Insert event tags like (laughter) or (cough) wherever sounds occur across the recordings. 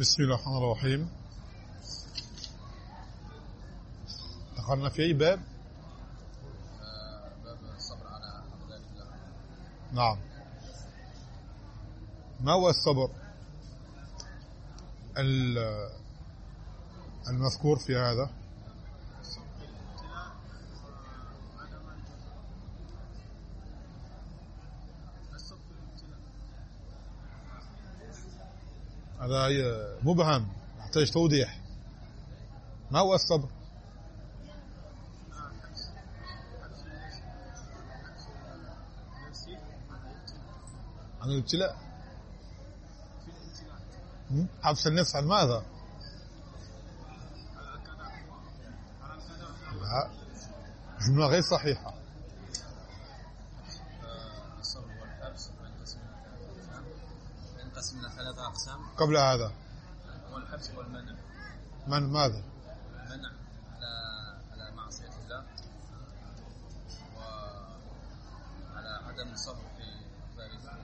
بسم الله الرحمن الرحيم. دخلنا في أي باب؟ باب الصبر على أقدار الله. نعم. ما هو الصبر؟ ال- المذكور في هذا. هذا مبهم يحتاج توضيح. ما هو الصبر؟ عن الابتلاء؟ حبس النفس عن ماذا؟ لا. (laughs) جملة غير صحيحة الصبر والحبس وينقسم إلى ثلاثة أقسام ينقسم إلى ثلاثة أقسام. قبل هذا. هو الحبس والمنع. من ماذا؟ المنع على على معصية الله وعلى عدم الصبر في الله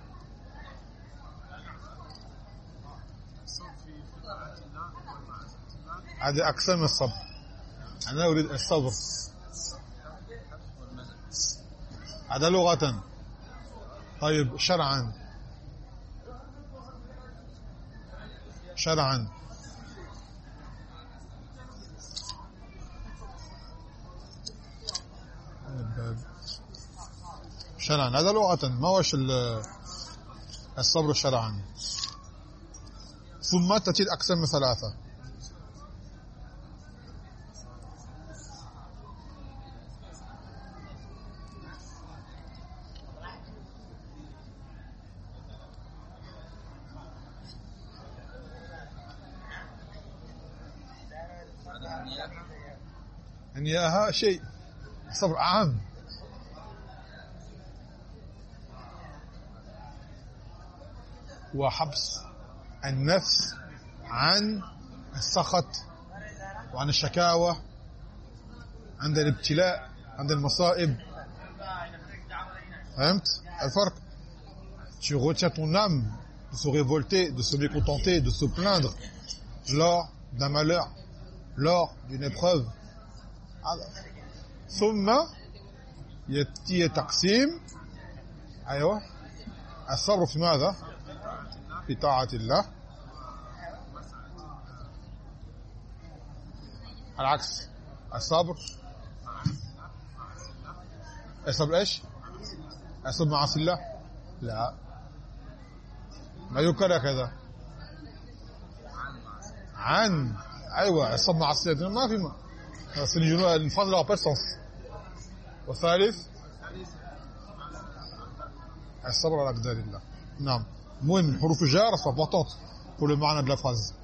الصبر في طاعة الله ومعصية الله هذه أقسام الصبر. أنا أريد الصبر. الحبس والمنع. هذا لغة. طيب شرعا. شرعا. شرعا. هذا لغة. ما هوش ال- الصبر شرعا. ثم تأتي الأقسام ثلاثة أن إياها شيء صبر عام. وحبس النفس عن السخط وعن الشكاوى عند الابتلاء عند المصائب. فهمت؟ الفرق. Tu retiens ton âme de se révolter de se mécontenter de se plaindre. Lors d'un malheur. Lors d'une épreuve. هذا ثم يأتي تقسيم أيوة الصبر في ماذا في طاعة الله العكس الصبر الصبر إيش الصبر معاصي الله لا ما يكره كذا عن أيوه الصبر معاصي الله ما في ما. une phrase leur pas de والثالث؟ الصبر على أقدار الله. نعم. المهم حروف الجار importantes pour le معنى de phrase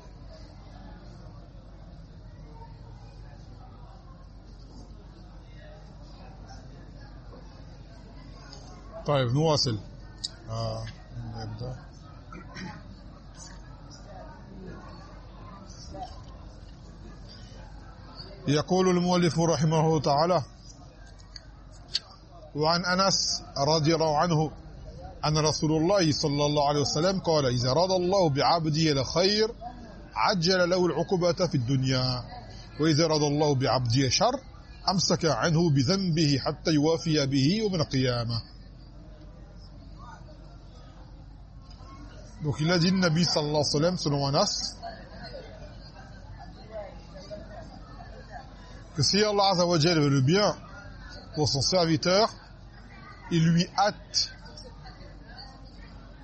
طيب نواصل. آه نبدأ. يقول المؤلف رحمه تعالى وعن أنس رضي الله عنه أن رسول الله صلى الله عليه وسلم قال إذا أراد الله بعبده الخير عجل له العقوبة في الدنيا وإذا أراد الله بعبده شر أمسك عنه بذنبه حتى يوافي به يوم القيامة. Donc il a dit le Nabi sallallahu alayhi wa sallam selon Anas que si Allah Azza wa Jalla veut le bien pour son serviteur, il lui hâte.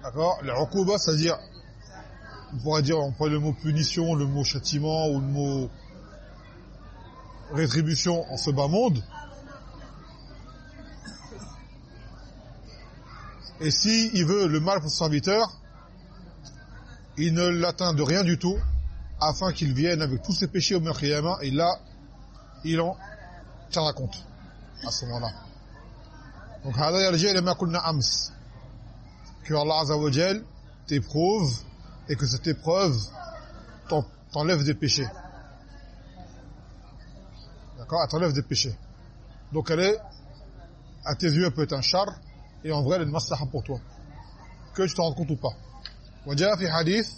D'accord? Le uquba c'est-à-dire on pourrait dire on pourrait le mot punition, le mot châtiment ou le mot rétribution en ce bas monde. Et si il veut le mal pour son serviteur il ne l'atteint de rien du tout afin qu'il vienne avec tous ses péchés au Qiyamah et là il en tiendra compte à ce moment-là donc هذا يرجع لما قلنا أمس que Allah Azza wa Jal t'éprouve et que cette épreuve t'en- t'enlève des péchés d'accord elle t'enlève des péchés donc elle est à tes yeux elle peut être un char et en vrai elle est une maslaha pour toi que tu t'en rends compte ou pas وجاء في حديث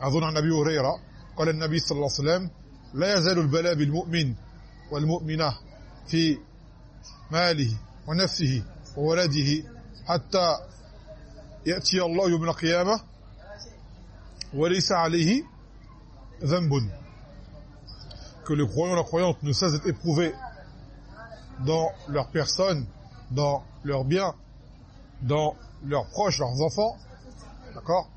أظن عن أبي هريرة قال النبي صلى الله عليه وسلم لا يزال البلاء بالمؤمن والمؤمنة في ماله ونفسه وولده حتى يأتي الله يوم القيامة وليس عليه ذنب que le croyant la croyante ne cesse d'être éprouvé dans leur personne, dans leurs biens, dans leurs proches, leurs enfants, d'accord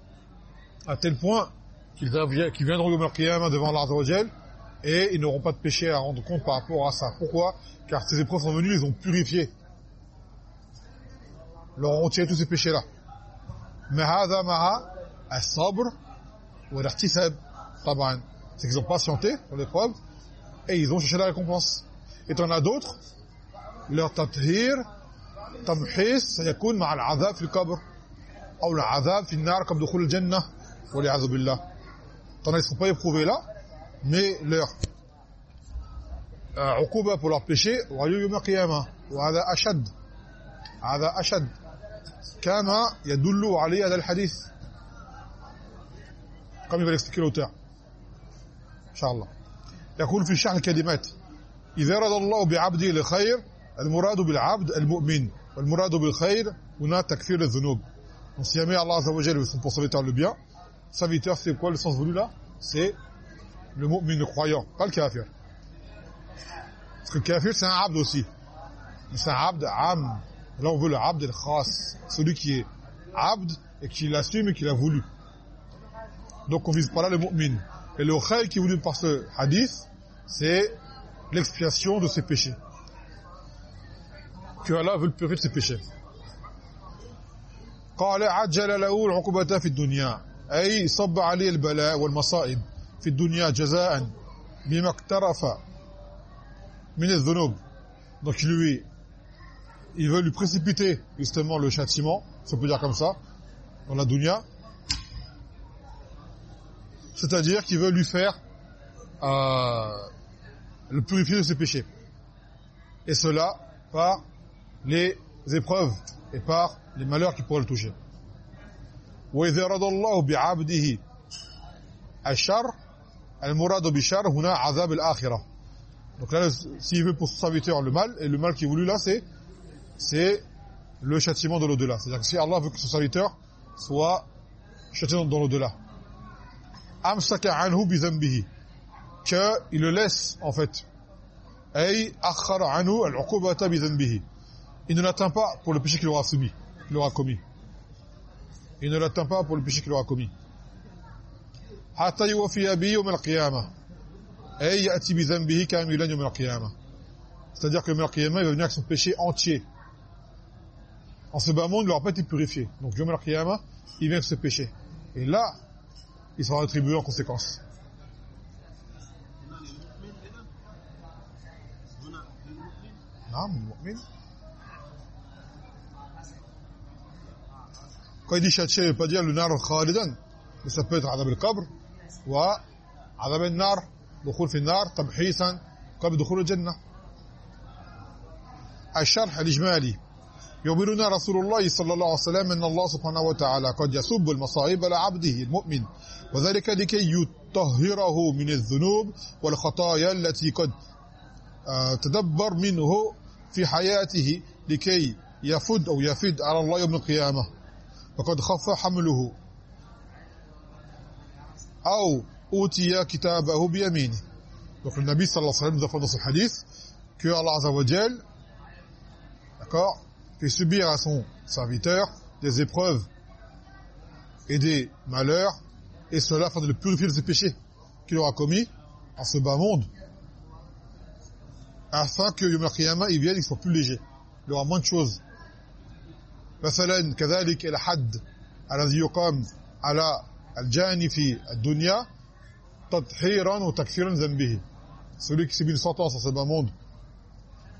À tel point qu'ils viendront au Qiyamah devant l'Arz et ils n'auront pas de péché à rendre compte par rapport à ça. Pourquoi? Car ces épreuves sont venues, ils ont purifié. Ils leur ont retiré tous ces péchés-là. C'est qu'ils ont patienté pour l'épreuve et ils ont cherché la récompense. Et t'en as d'autres, leur tathir, tamhis, ça yakun ma'a al-azab fil qabr. Ou al-azab fil nar comme dukhul al-jannah. Wa billah. T'en as, ils ne sont pas éprouvés là, mais leur عقوبه pour leur péché lieu يوم القيامه وهذا اشد هذا اشد كما يدل عليه هذا الحديث il va l'expliquer l'auteur ان شاء الله يقول في شرح الكلمات اذا رضى الله بعبده لخير المراد بالعبد المؤمن والمراد بالخير هنا تكفير الذنوب donc si jamais Allah Azza wa Jalla veut son pour serviteur le bien serviteur c'est quoi le sens voulu là c'est le mu'min le croyant pas le kafir parce que le kafir c'est un abd aussi c'est un abd am là on veut le abd al-khas celui qui est abd et qui l'assume et qui l'a voulu donc on vise pas là le mu'min et le khayr qui est voulu par ce hadith c'est l'expiation de ses péchés que Allah veut le purifier de ses péchés قال عجل له العقوبة في الدنيا أي صب عليه البلاء والمصائب في الدنيا جزاء بما اقترف من الذنوب donc lui il veut lui précipiter justement le châtiment ça peut dire comme ça dans la dunya c'est-à-dire qu'il veut lui faire euh, le purifier de ses péchés et cela par les épreuves et par les malheurs qui pourraient le toucher. وإذا رضى الله بعبده الشر Al-Murad Huna Azab. Donc là, s'il veut pour son serviteur le mal, et le mal qui est voulu là, c'est le châtiment de l'au-delà. C'est-à-dire que si Allah veut que son serviteur soit châtié dans l'au-delà. Amsaka anhu bi il le laisse en fait. Ay akhara anhu al-uqubata bi. Il ne l'atteint pas pour le péché qu'il aura subi, qu'il aura commis. Il ne l'atteint pas pour le péché qu'il aura commis. Yuwafiya bi yawm al-qiyamah. Ay yati bi dhanbihi kamilan yawm al-qiyamah. C'est-à-dire que le qiyamah il va venir avec son péché entier. En ce bas monde, il n'aura pas été purifié. Donc yawm al-qiyamah, il vient avec ce péché. Et là, il sera rétribué en conséquence. Quand il dit châtier, il ne veut pas dire le nar khalidan, mais ça peut être adab al-qabr, adab al-nar, دخول في النار تمحيصا قبل دخول الجنة. الشرح الإجمالي. يخبرنا رسول الله صلى الله عليه وسلم أن الله سبحانه وتعالى قد يسب المصائب على عبده المؤمن وذلك لكي يطهره من الذنوب والخطايا التي قد تدبر منه في حياته لكي يفد أو يفد على الله يوم القيامة. وقد خف حمله. أو أوتي كتابه بيمينه donc le Nabi sallallahu alayhi wa sallam nous apprend dans ce hadith que Allah azza wa jal d'accord fait subir à son serviteur des épreuves et des malheurs et cela afin de le purifier de ses péchés qu'il aura commis en ce bas monde afin que Yom al-Qiyamah il vienne il soit plus léger il aura moins de choses مثلا كذلك الحد الذي يقام على الجاني في الدنيا تطهيرا وتكفيرا ذنبه celui qui subit une sentence dans ce bas monde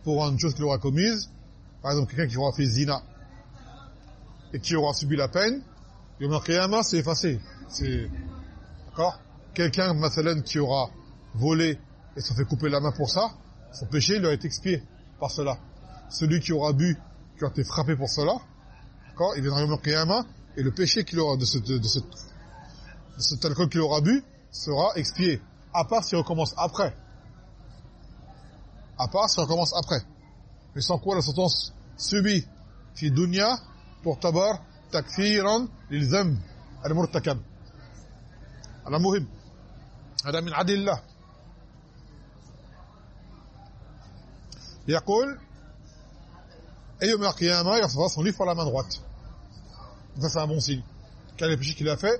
pour une chose qu'il aura commise par exemple quelqu'un qui aura fait zina et qui aura subi la peine Yom al-Qiyamah c'est effacé c'est d'accord quelqu'un مثلا qui aura volé et se fait couper la main pour ça son péché il aura été expié par cela celui qui aura bu qui a été frappé pour cela D'accord Il viendra Yom Qiyamah et le péché qu'il aura de ce, de, de ce cet alcool qu'il aura bu sera expié. À part s'il recommence après. À part s'il recommence après. Mais sans quoi la sentence subie fi dunya pour tabar takfiran lil dhanb al-murtakab. هذا مهم هذا من عدل الله يقول et يوم القيامه il son livre par la main droite ça c'est un bon signe quel est le péché qu'il a fait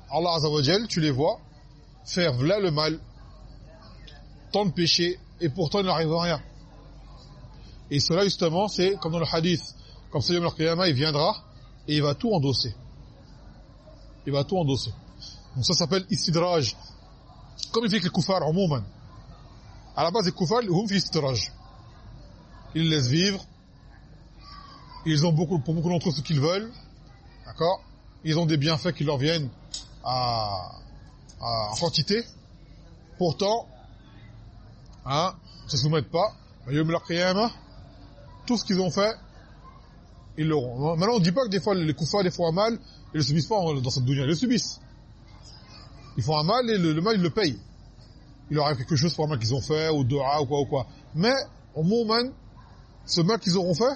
Allah Azza wa tu les vois faire là le mal, tant de péchés, et pourtant il n'arrive rien. Et cela justement, c'est comme dans le hadith, comme Sayyid al il viendra, et il va tout endosser. Il va tout endosser. Donc ça s'appelle istidraj. Comme il fait que les koufars, en. À la base, les koufars, ils font istidraj. Ils laissent vivre. Ils ont beaucoup, pour beaucoup d'entre eux ce qu'ils veulent. D'accord? Ils ont des bienfaits qui leur viennent à, en quantité. Pourtant, hein, ne se soumettent pas. Tout ce qu'ils ont fait, ils l'auront. Maintenant, on ne dit pas que des fois, les koufars, des fois, un mal, ils le subissent pas dans cette dunya, ils le subissent. Ils font un mal et le, mal, ils le payent. Il leur arrive quelque chose pour un mal qu'ils ont fait, ou dora, ou quoi, ou quoi. Mais, au moment, ce mal qu'ils auront fait,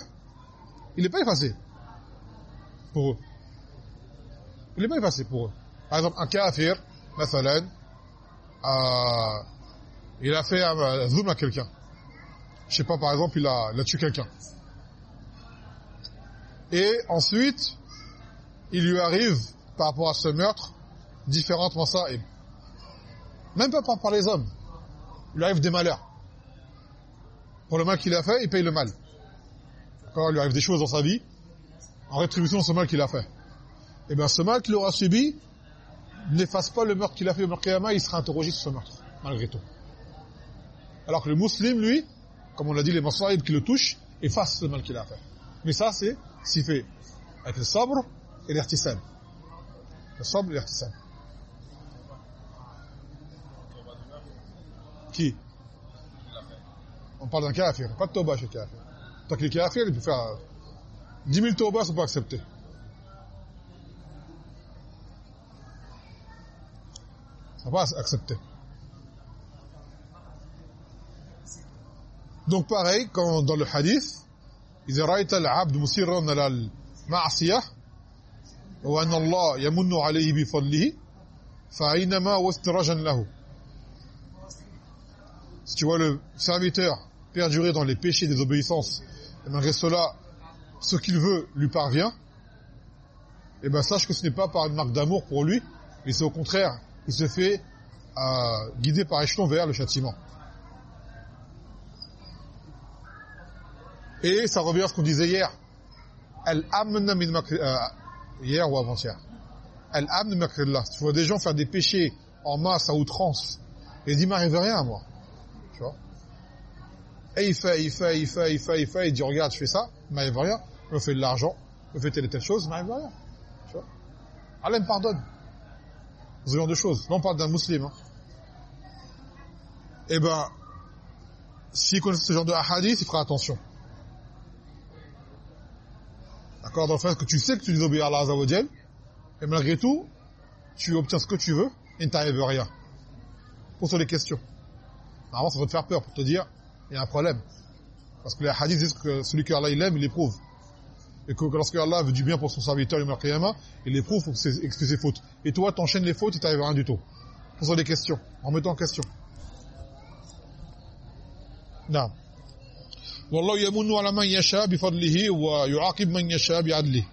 il n'est pas effacé. Pour eux. Il n'est pas effacé pour eux Par exemple, un kafir, مثلا, euh, il a fait un zoom à quelqu'un. Je sais pas, par exemple, il a, il a tué quelqu'un. Et ensuite, il lui arrive, par rapport à ce meurtre, différentes massa'ib. Même pas par, par les hommes. Il lui arrive des malheurs. Pour le mal qu'il a fait, il paye le mal. Quand il lui arrive des choses dans sa vie, en rétribution de ce mal qu'il a fait. Et eh bien ce mal qu'il aura subi, n'efface pas le meurtre qu'il a fait au Qiyamah, il sera interrogé sur ce meurtre, malgré tout. Alors que le musulman, lui, comme on l'a dit, les masaïb qui le touchent, efface le mal qu'il a fait. Mais ça, c'est s'il fait avec le sabre et l'irtisam. Le sabre et l'irtisam. Qui? On parle d'un kafir, pas de tauba chez kafir. Tant qu'il est kafir, il peut faire 10 000 taubas, ça peut accepter. Ça va accepter. Donc pareil, quand dans le hadith, إذا رأيت العبد مصيرا على المعصية وأن الله يمن عليه بفضله فأينما واستراجا له Si tu vois le serviteur perdurer dans les péchés des obéissances, et malgré cela, ce qu'il veut lui parvient, et eh ben sache que ce n'est pas par une marque d'amour pour lui, mais c'est au contraire il se fait euh, guider par échelon vers le châtiment. Et ça revient à ce qu'on disait hier. Elle amna min euh, hier ou avant-hier. Elle amna makrillah. Tu vois des gens faire des péchés en masse à outrance et dit m'arrive rien à moi. Tu vois? Et il fait, il fait, il fait, il fait, il fait, il dit regarde, je fais ça, m'arrive rien. Je fais de l'argent, je fais telle et telle chose, m'arrive rien. Tu vois? Allah me pardonne ce genre de choses. Là, on parle d'un musulman. Hein. Eh ben, s'il connaît ce genre de hadith, il fera attention. D'accord Dans le fait que tu sais que tu désobéis à Allah Azzawajal, et malgré tout, tu obtiens ce que tu veux, et ne t'arrive rien. Pose les questions. Normalement, ça va te faire peur pour te dire, il y a un problème. Parce que les hadiths disent que celui que Allah il aime, il éprouve et que lorsque Allah veut du bien pour son serviteur le Qiyamah, il l'éprouve pour excuser ses fautes. Et toi, t'enchaînes les fautes, il t'arrive rien du tout. Pose des questions, en mettant en question. Non. والله يمن على من يشاء بفضله ويعاقب من يشاء بعدله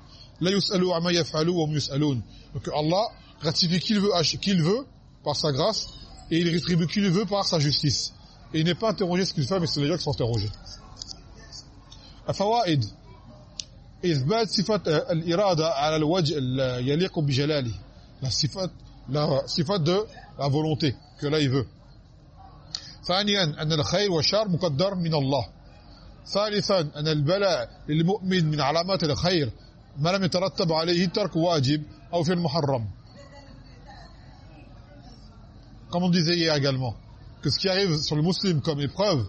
لا يسألوا عما يفعلوا وهم يسألون donc Allah gratifie qui il veut qui il veut par sa grâce et il rétribue qui il veut par sa justice et il n'est pas interrogé ce qu'il fait mais c'est les gens qui sont interrogés الفوائد إثبات صفه آه، الإرادة على الوجه يليق بجلاله. لا صفه لا صفه de la volonté que là il ثانيا أن الخير والشر مقدر من الله. ثالثا أن البلاء للمؤمن من علامات الخير ما لم يترتب عليه ترك واجب أو في المحرم comme on disait hier également que ce qui arrive sur le musulman comme épreuve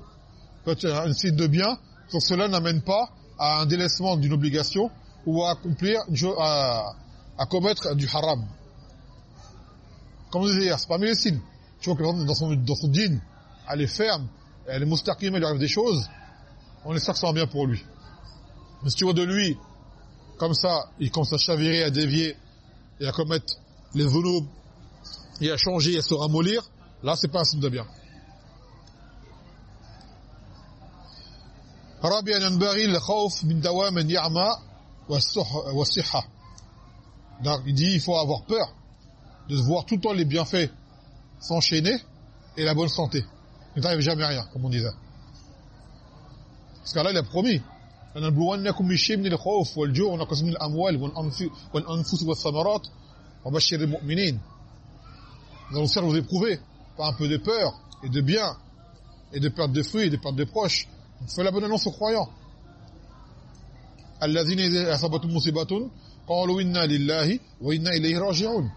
peut être un signe de bien sur cela n'amène pas à un délaissement d'une obligation ou à accomplir à, à commettre du haram. Comme on disait hier c'est parmi les signes tu vois que dans son, dans son dîne elle est ferme elle est mustaqim il lui arrive des choses on espère que ça va bien pour lui. Mais si tu vois de lui comme ça il commence à chavirer à dévier et à commettre les zunub et à changer et à se ramollir là c'est pas un signe de bien رابعا ينبغي الخوف من دوام النعمة والصحة donc il dit il faut avoir peur de voir tout le temps les bienfaits s'enchaîner et la bonne santé il n'arrive jamais rien comme on disait parce qu'Allah il a promis لنبلونكم بشيء من الخوف والجوع ونقص من الأموال والأنفس والثمرات وبشر المؤمنين nous allons certes vous éprouver par un peu de peur et de bien et de perte de fruits et de perte de proches fais la bonne annonce aux croyants الذين إذا أصابتهم مصيبة قالوا إنا لله وإنا إليه راجعون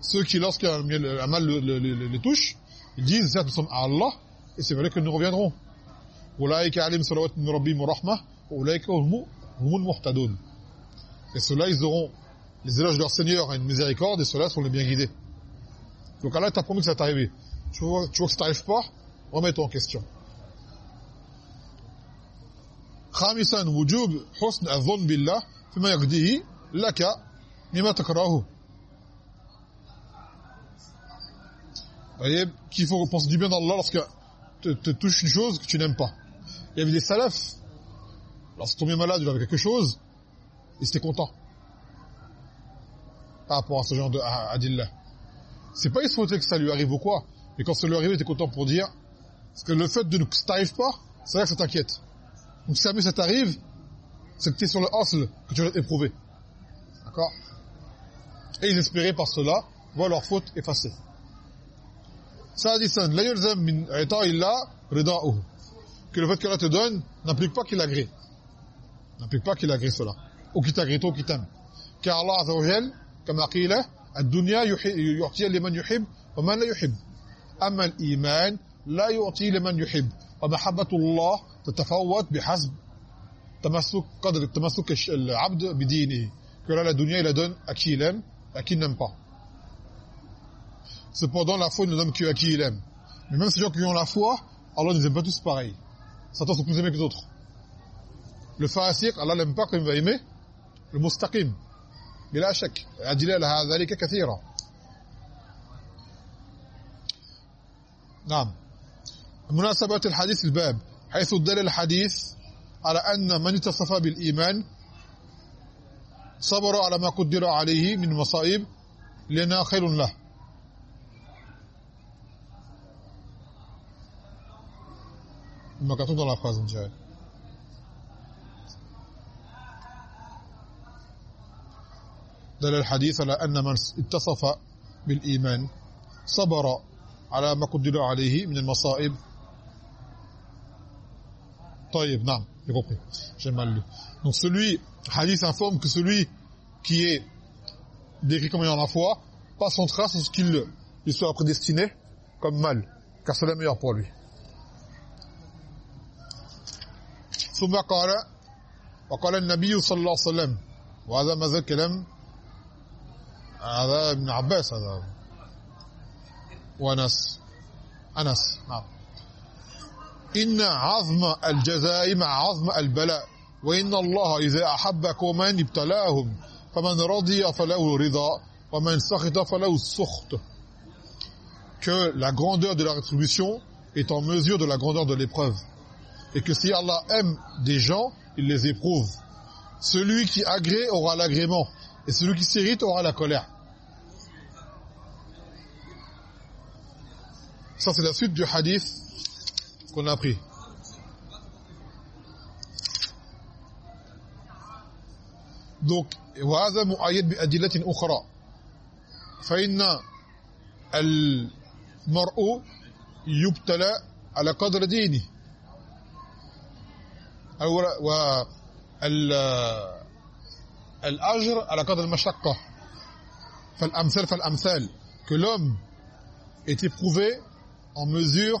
ceux qui lorsqu'un mal les touche ils disent certes nous sommes à Allah et c'est vrai que nous reviendrons أولئك عليهم صلوات من ربهم ورحمة وأولئك هم هم المهتدون et ceux-là ils auront les éloges de leur Seigneur et une miséricorde et ceux-là sont les bien guidés donc Allah t'a promis que ça t'arrive tu vois, tu vois que ça t'arrive pas remets-toi en question خامسا وجوب حسن الظن بالله فيما يقضيه لك مما تكرهه voyez qu'il faut penser du bien d'Allah lorsque te, te touche une chose que tu n'aimes pas il y avait des salafs lorsqu'ils tombaient malade il avait quelque chose ils étaient contents par rapport à ce genre de adillah c'est pas ils souhaitaient que ça lui arrive ou quoi mais quand ça lui arrive ils étaient contents pour dire parce que le fait de ne ça t'arrive pas c'est vrai que ça t'inquiète donc si jamais ça t'arrive c'est que tu es sur le hustle que tu vas éprouver d'accord et ils espéraient par cela voir leur faute effacée سادسا لا يلزم من عطاء الله رضاؤه que le fait qu'Allah te donne n'implique pas qu'il agrée n'implique pas qu'il agrée cela ou qu'il t'agrée ou qu'il t'aime car Allah azza wa jal كما قيل الدنيا يعطي لمن يحب ومن لا يحب اما الايمان لا يعطي لمن يحب ومحبه الله تتفاوت بحسب تمسك قدر تمسك العبد بدينه que là la dunya il la donne à qui il aime à qui il n'aime pas cependant la foi ne donne que à qui il aime mais même ces gens qui ont la foi Allah ne les aime pas tous pareil certains sont plus aimés que d'autres le fasiq Allah l'aime pas comme il va aimer le mustaqim بلا شك أدلة لها ذلك كثيرة نعم مناسبة الحديث الباب حيث دل الحديث على أن من اتصف بالإيمان صبر على ما قدر عليه من مصائب لأنها خير له. ما كتب dans la phrase on dirait دل الحديث على أن من اتصف بالإيمان صبر على ما قدر عليه من المصائب طيب نعم j'ai compris j'ai mal lu donc celui hadith informe que celui qui est décrit comme ayant la foi passe son trace à ce qu'il lui soit prédestiné comme mal car c'est le meilleur pour lui ثم قال وقال النبي صلى الله عليه وسلم وهذا ما زال كلام هذا ابن عباس هذا وانس انس نعم ان عظم الجزاء مع عظم البلاء وان الله اذا احب قوما ابتلاهم فمن رضي فله رضا ومن سخط فله السخط que la grandeur de la rétribution est en mesure de la grandeur de l'épreuve et que si Allah aime des gens il les éprouve celui qui agrée aura l'agrément et celui qui s'irrite aura la colère. Ça c'est la suite du hadith qu'on a appris. Donc وهذا مؤيد بأدلة أخرى فإن المرء يبتلى على قدر دينه والأجر على قدر المشقة فالأمثال فالأمثال que l'homme est éprouvé en mesure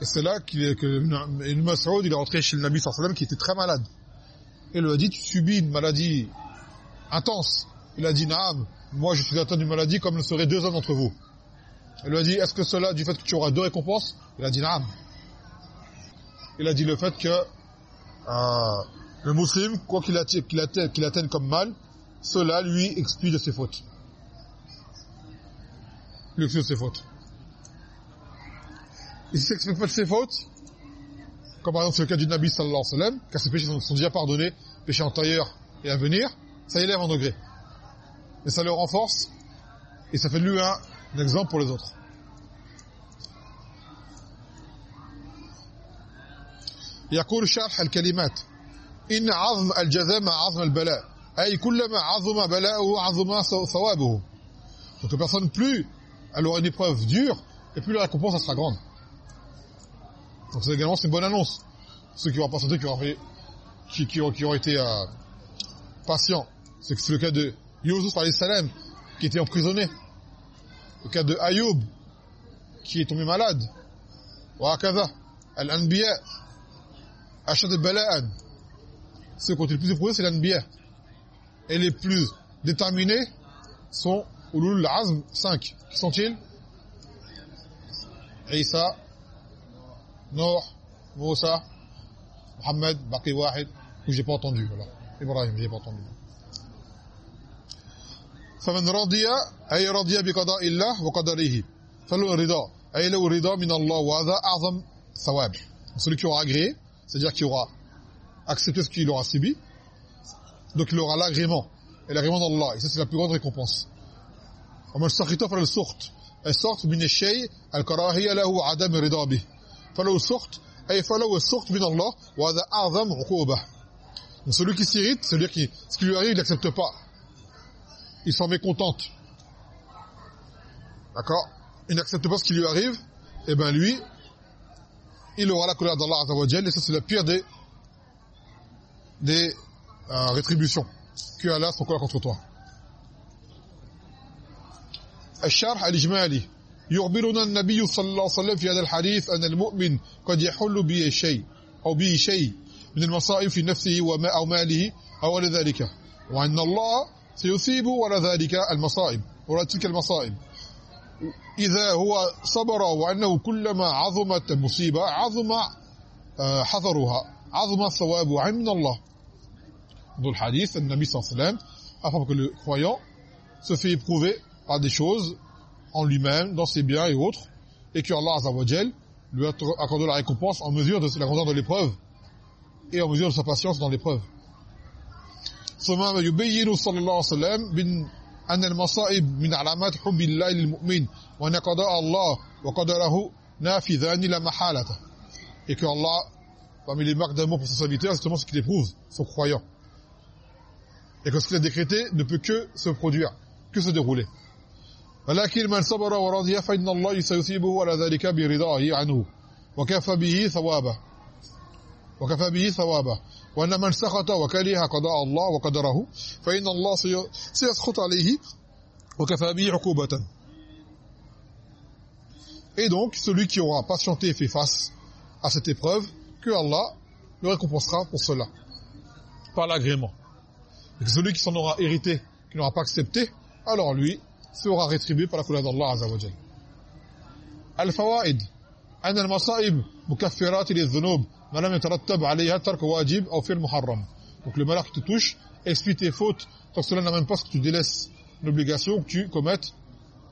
Et c'est là que, que Ibn il est rentré chez le Nabi sallallahu qui était très malade. Et lui a dit, tu subis une maladie intense. Il a dit, naam, moi je suis atteint d'une maladie comme le seraient deux hommes d'entre vous. Il lui a dit, est-ce que cela, du fait que tu auras deux récompenses? Il a dit, naam. Il a dit le fait que euh, le musulman, quoi qu'il atteigne, comme mal, cela lui explie de ses fautes. Lui explie de ses fautes Et si ça explique pas de ses fautes, comme par exemple c'est le cas du Nabi sallallahu alayhi wa sallam, car ses péchés sont, sont déjà pardonnés, péchés antérieurs et à venir, ça élève en degré. Et ça le renforce, et ça fait de lui un, un exemple pour les autres. يقول شرح الكلمات إن عظم الجزاء مع عظم البلاء أي كلما عظم بلاءه عظم ثوابه donc la personne plus elle aura une épreuve dure et plus la récompense elle sera grande donc c'est également une bonne annonce. Ceux qui auront patienté, qui auront, qui, qui, qui été euh, patients. C'est le cas de Yusuf Salem qui était emprisonné. Le cas de Ayoub, qui est tombé malade. Wa'akaza, Al-Anbiya, Ashad Bala'an. Ceux qui ont été le plus éprouvés, c'est l'Anbiya. Et les plus déterminés sont Ulul Azm 5. Qui sont-ils? Isa Nour Moussa Mohamed Baqi Wahid que j'ai pas entendu voilà Ibrahim j'ai pas entendu فمن رضي أي رضي بقضاء الله وقدره فله رضا أي له رضا من الله وهذا أعظم ثواب celui qui aura agréé c'est-à-dire qui aura accepté ce qu'il aura subi donc il aura l'agrément et l'agrément d'Allah et ça c'est la plus grande récompense ومن سخط فله السخط السخط من الشيء الكراهية له عدم الرضا به فله السخط أي فله السخط من الله وهذا أعظم عقوبة donc celui qui s'irrite c'est-à-dire qui ce qui lui arrive il n'accepte pas il s'en mécontente d'accord il n'accepte pas ce qui lui arrive et ben lui il aura la colère d'Allah Azza wa Jalla et ça c'est la pire des des euh, rétributions que Allah se colère contre toi الشرح الإجمالي يخبرنا النبي صلى الله عليه وسلم في هذا الحديث أن المؤمن قد يحل به شيء أو به شيء من المصائب في نفسه وما أو ماله أو لذلك وأن الله سيصيب ولا ذلك المصائب ولا تلك المصائب. إذا هو صبر وأنه كلما عظمت المصيبة عظم حذرها عظم الثواب من الله. Dans le hadith, le Nabi sallallahu alayhi wa sallam afin que le croyant se fait éprouver par des choses en lui-même, dans ses biens et autres, et que Allah azza wa jal lui accorde la récompense en mesure de la grandeur de l'épreuve et en mesure de sa patience dans l'épreuve. ثم يبين صلى الله عليه وسلم أن المصائب من علامات حب الله للمؤمن وأن قضاء الله وقدره نافذان لا محالة et que Allah parmi les marques d'amour pour son serviteur c'est justement ce qu'il éprouve son croyant et que ce qu'il a décrété ne peut que se produire que se dérouler ولكن من صبر ورضي فإن الله سيصيبه على ذلك برضاه عنه وكفى به ثوابه وكفى به ثوابه وأن من سخط وكره قضاء الله وقدره فإن الله سيسخط عليه وكفى به عقوبة Et donc, celui qui aura patienté et fait face à cette épreuve, que Allah le récompensera pour cela, par l'agrément. Et que celui qui s'en aura hérité, qui n'aura pas accepté, alors lui sera rétribué par la colère d'Allah Azza wa. Al-Fawaid أن المصائب مكفرات للذنوب ما لم يترتب عليها ترك واجب أو فعل محرم. Donc le malheur qui te touche explie tes fautes tant que cela n'amène pas ce que tu délaisses une obligation que tu commettes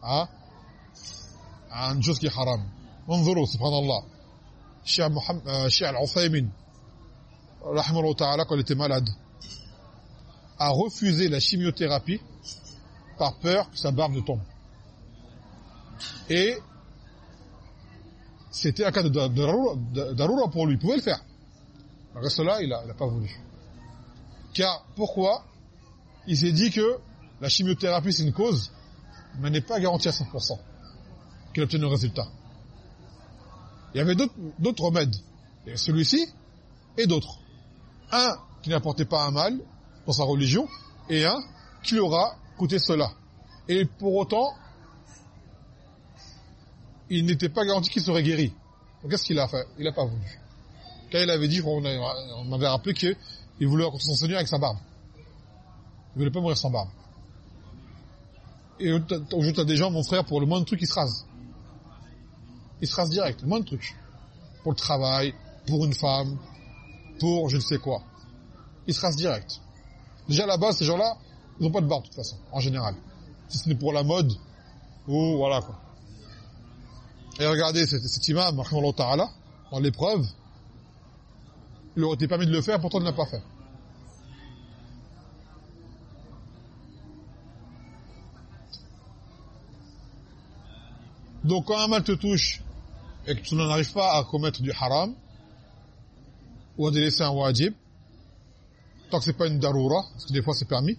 un, à une chose qui est haram. انظروا سبحان الله Cheikh Mohamed euh, Cheikh Al-Uthaymin rahimahullah ta'ala quand il était malade a refusé la chimiothérapie par peur que sa barbe ne tombe. Et c'était un cas de, de, pour lui, il pouvait le faire. Mais cela, il n'a pas voulu. Car, pourquoi Il s'est dit que la chimiothérapie, c'est une cause, mais n'est pas garantie à 100% qu'il obtienne le résultat. Il y avait d'autres remèdes. Celui-ci et d'autres. Un qui n'apportait pas un mal pour sa religion, et un qui aura coûté cela. Et pour autant, il n'était pas garanti qu'il serait guéri. Donc qu'est-ce qu'il a fait? Il n'a pas voulu. Quand il avait dit, on, on avait rappelé qu'il voulait rencontrer son Seigneur avec sa barbe. Il voulait pas mourir sans barbe. Et aujourd'hui, tu as des gens, mon frère, pour le moindre truc, ils se rasent. Ils se rasent direct, le moindre truc. Pour le travail, pour une femme, pour je ne sais quoi. Ils se rasent direct. Déjà, à la base, ces gens-là, ils n'ont pas de barbe, de toute façon, en général. Si ce n'est pour la mode, ou voilà, quoi. Et regardez cet, cet imam, ta'ala, dans l'épreuve, il aurait été permis de le faire, pourtant il ne l'a pas fait. Donc quand un mal te touche et que tu n'arrives pas à commettre du haram ou à délaisser un wajib, tant que c'est pas une daroura, parce que des fois c'est permis,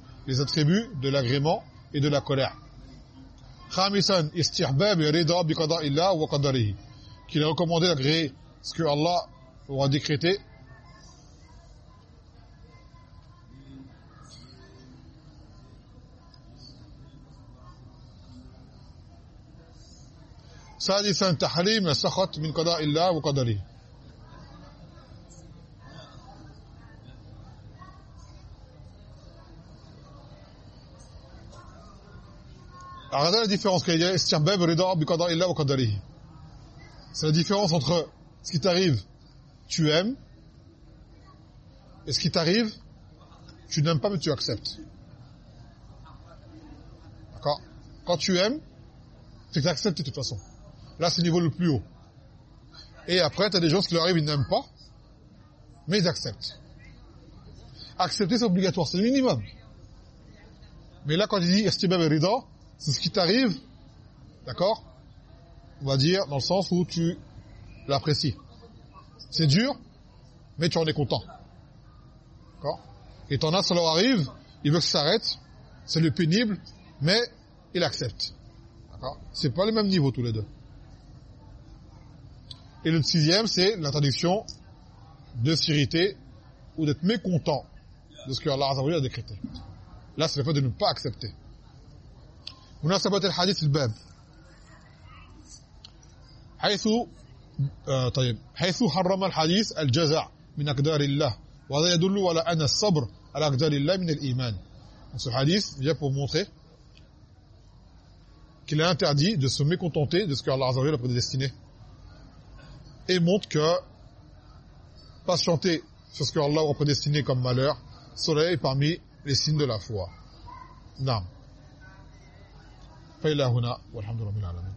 les attributs de l'agrément et de la colère. خامسا استحباب رضا بقضاء الله وقدره qu'il est recommandé d'agréer ce que Allah aura décrété سادسا تحريم السخط من قضاء الله وقدره Regardez la différence qu'il y a C'est la différence entre ce qui t'arrive, tu aimes, et ce qui t'arrive, tu n'aimes pas mais tu acceptes. D'accord? Quand tu aimes, tu acceptes de toute façon. Là, c'est le niveau le plus haut. Et après, tu as des gens qui leur arrivent, ils n'aiment pas, mais ils acceptent. Accepter, c'est obligatoire, c'est le minimum. Mais là, quand il dit « Estibab Rida », c'est ce qui t'arrive, d'accord On va dire dans le sens où tu l'apprécies. C'est dur, mais tu en es content. D'accord? Et t'en as, ça leur arrive, il veut que ça s'arrête, c'est le pénible, mais il accepte. D'accord? C'est pas le même niveau tous les deux. Et le sixième, c'est l'interdiction de s'irriter ou d'être mécontent de ce que Allah a décrété. Là, c'est le fait de ne pas accepter مناسبة الحديث الباب حيث آه طيب حيث حرم الحديث الجزع من أقدار الله وهذا يدل على أن الصبر على أقدار الله من الإيمان ce hadith vient pour montrer qu'il est interdit de se mécontenter de ce que Allah Azza a prédestiné et montre que patienter sur ce que Allah a prédestiné comme malheur serait parmi les signes de la foi. Non. فإلى هنا والحمد لله رب العالمين.